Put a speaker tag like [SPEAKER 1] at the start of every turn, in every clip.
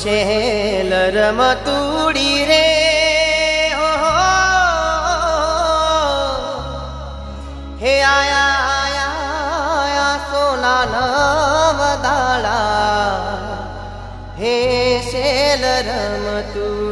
[SPEAKER 1] Shell रम तु हे आया आया आया
[SPEAKER 2] सोना नाम दाला
[SPEAKER 3] हे शेल रमतूडी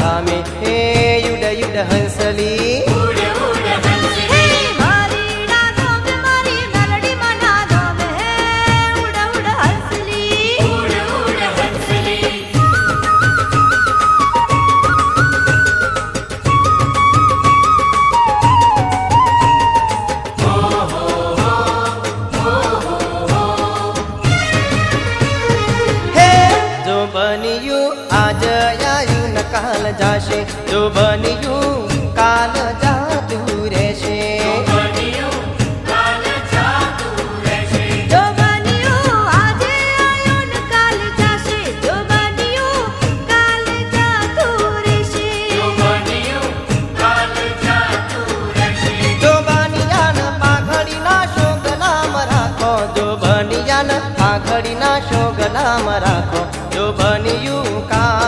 [SPEAKER 3] આજ આવ્યું ન કાલ જાશે જો બન્યું કાલ
[SPEAKER 1] જા
[SPEAKER 3] राम राखो जो बनियु का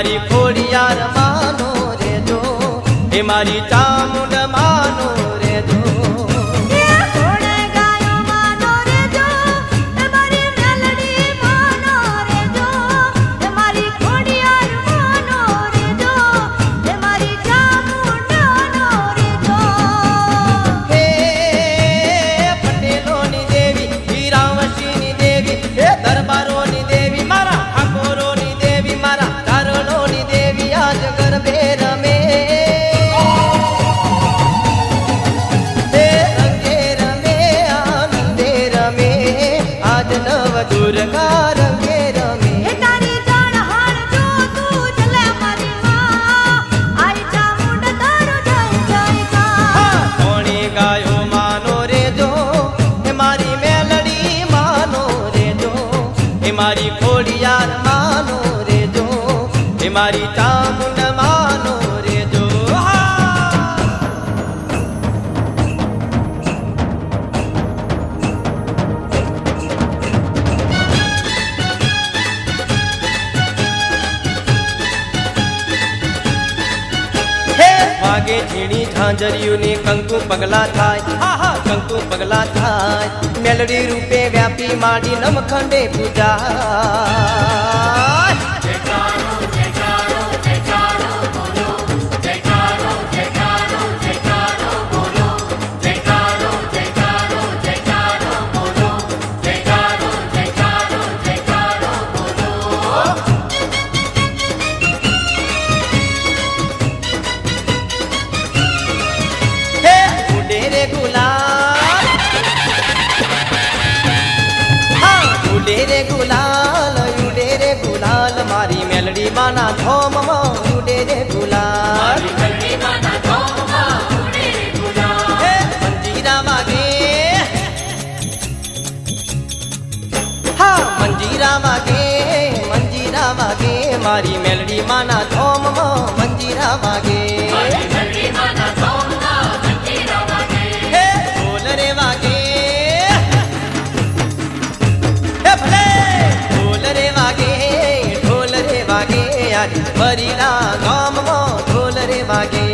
[SPEAKER 3] મારી ફોડિયા રમાનો રેજો.
[SPEAKER 1] એ મારી ચામુંડ
[SPEAKER 3] മധുരക ઝીણી ઝાંઝરીઓને કંકુ પગલા થાય આહા કંકુ પગલા થાય મેલડી રૂપે વ્યાપી માડી નમખંડે પૂજા
[SPEAKER 2] તારી
[SPEAKER 3] મેલડીમાં ના ધોમમાં ઉડે રે ગુલા હરિરા ગામમાં ઢોલ રે વાગે.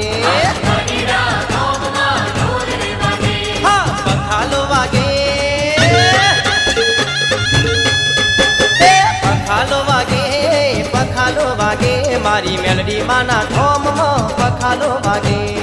[SPEAKER 3] પખાલો વાગે. પખાલો વાગે પખાલો વાગે. મારી મેલડીમાં ના ઠોમમાં પખાલો વાગે.